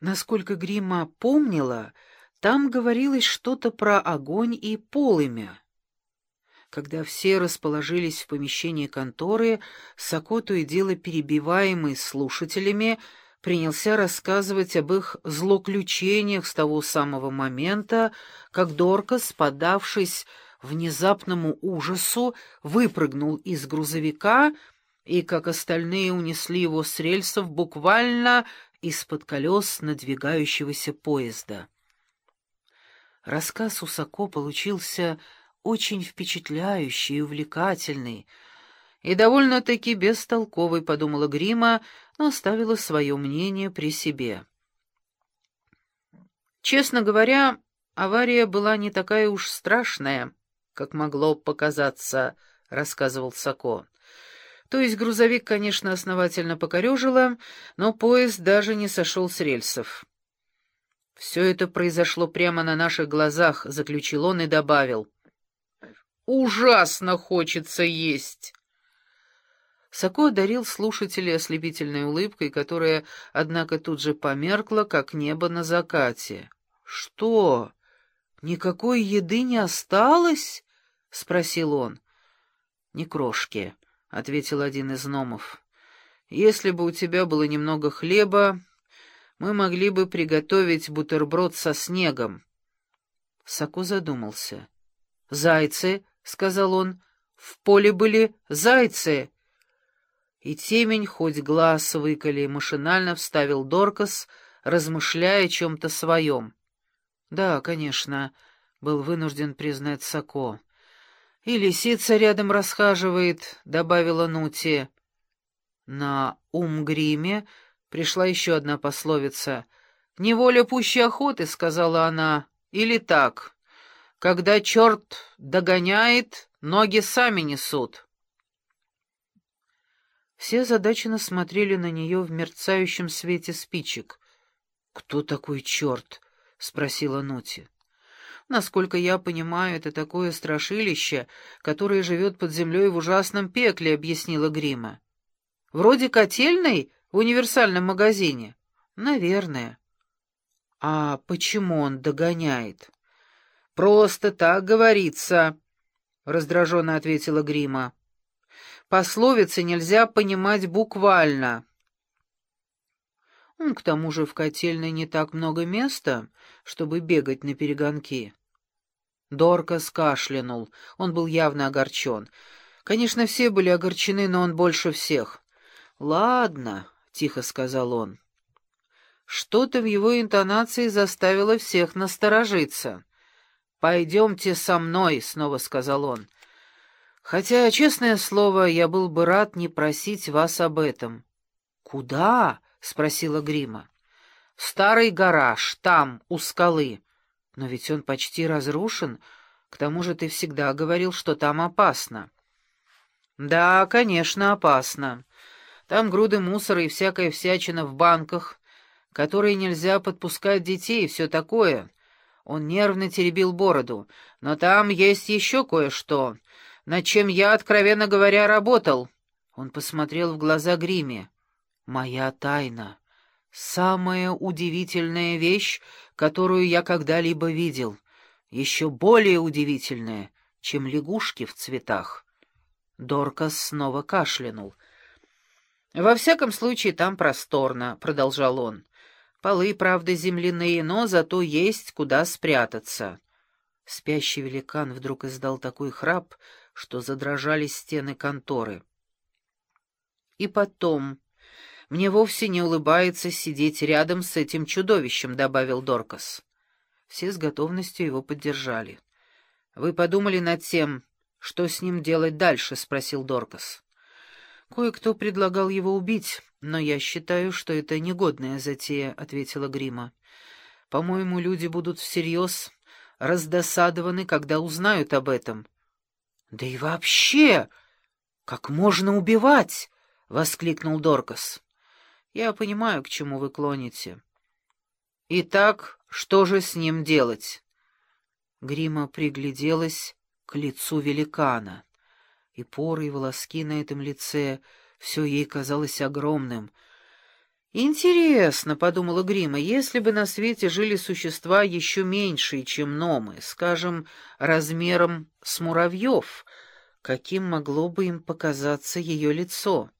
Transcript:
Насколько Грима помнила, там говорилось что-то про огонь и полымя. Когда все расположились в помещении конторы, Сако, то и дело перебиваемый слушателями, принялся рассказывать об их злоключениях с того самого момента, как Доркас, подавшись внезапному ужасу, выпрыгнул из грузовика и, как остальные, унесли его с рельсов буквально из-под колес надвигающегося поезда. Рассказ Усако получился очень впечатляющий и увлекательный, и довольно-таки бестолковый, подумала Грима, но оставила свое мнение при себе. Честно говоря, авария была не такая уж страшная, как могло показаться, — рассказывал Сако. То есть грузовик, конечно, основательно покорежило, но поезд даже не сошел с рельсов. «Все это произошло прямо на наших глазах», — заключил он и добавил. «Ужасно хочется есть!» Сако одарил слушателей ослепительной улыбкой, которая, однако, тут же померкла, как небо на закате. «Что? Никакой еды не осталось?» — спросил он. «Ни крошки», — ответил один из номов. «Если бы у тебя было немного хлеба, мы могли бы приготовить бутерброд со снегом. Сако задумался. «Зайцы», — сказал он, — «в поле были зайцы». И темень хоть глаз выколи, машинально вставил Доркас, размышляя о чем-то своем. «Да, конечно», — был вынужден признать Сако. «И лисица рядом расхаживает», — добавила Нути. На Умгриме Пришла еще одна пословица. «Неволя пуще охоты», — сказала она, — «или так. Когда черт догоняет, ноги сами несут». Все озадаченно смотрели на нее в мерцающем свете спичек. «Кто такой черт?» — спросила Нути. «Насколько я понимаю, это такое страшилище, которое живет под землей в ужасном пекле», — объяснила Грима. «Вроде котельной в универсальном магазине? Наверное. А почему он догоняет? Просто так говорится, раздраженно ответила Грима. Пословицы нельзя понимать буквально. К тому же в котельной не так много места, чтобы бегать на перегонки. Дорка скашлянул. Он был явно огорчен. Конечно, все были огорчены, но он больше всех. «Ладно, тихо сказал он. Что-то в его интонации заставило всех насторожиться. «Пойдемте со мной», — снова сказал он. «Хотя, честное слово, я был бы рад не просить вас об этом». «Куда?» — спросила Грима. «В старый гараж, там, у скалы. Но ведь он почти разрушен. К тому же ты всегда говорил, что там опасно». «Да, конечно, опасно. Там груды мусора и всякая всячина в банках, которые нельзя подпускать детей и все такое. Он нервно теребил бороду. Но там есть еще кое-что, над чем я, откровенно говоря, работал. Он посмотрел в глаза Гриме. «Моя тайна. Самая удивительная вещь, которую я когда-либо видел. Еще более удивительная, чем лягушки в цветах». Доркас снова кашлянул — «Во всяком случае, там просторно», — продолжал он. «Полы, правда, земляные, но зато есть куда спрятаться». Спящий великан вдруг издал такой храп, что задрожали стены конторы. «И потом, мне вовсе не улыбается сидеть рядом с этим чудовищем», — добавил Доркас. Все с готовностью его поддержали. «Вы подумали над тем, что с ним делать дальше?» — спросил Доркас. «Кое-кто предлагал его убить, но я считаю, что это негодная затея», — ответила Грима. «По-моему, люди будут всерьез раздосадованы, когда узнают об этом». «Да и вообще, как можно убивать?» — воскликнул Доркас. «Я понимаю, к чему вы клоните». «Итак, что же с ним делать?» Грима пригляделась к лицу великана и поры, и волоски на этом лице, все ей казалось огромным. «Интересно», — подумала Грима, — «если бы на свете жили существа еще меньшие, чем номы, скажем, размером с муравьев, каким могло бы им показаться ее лицо?»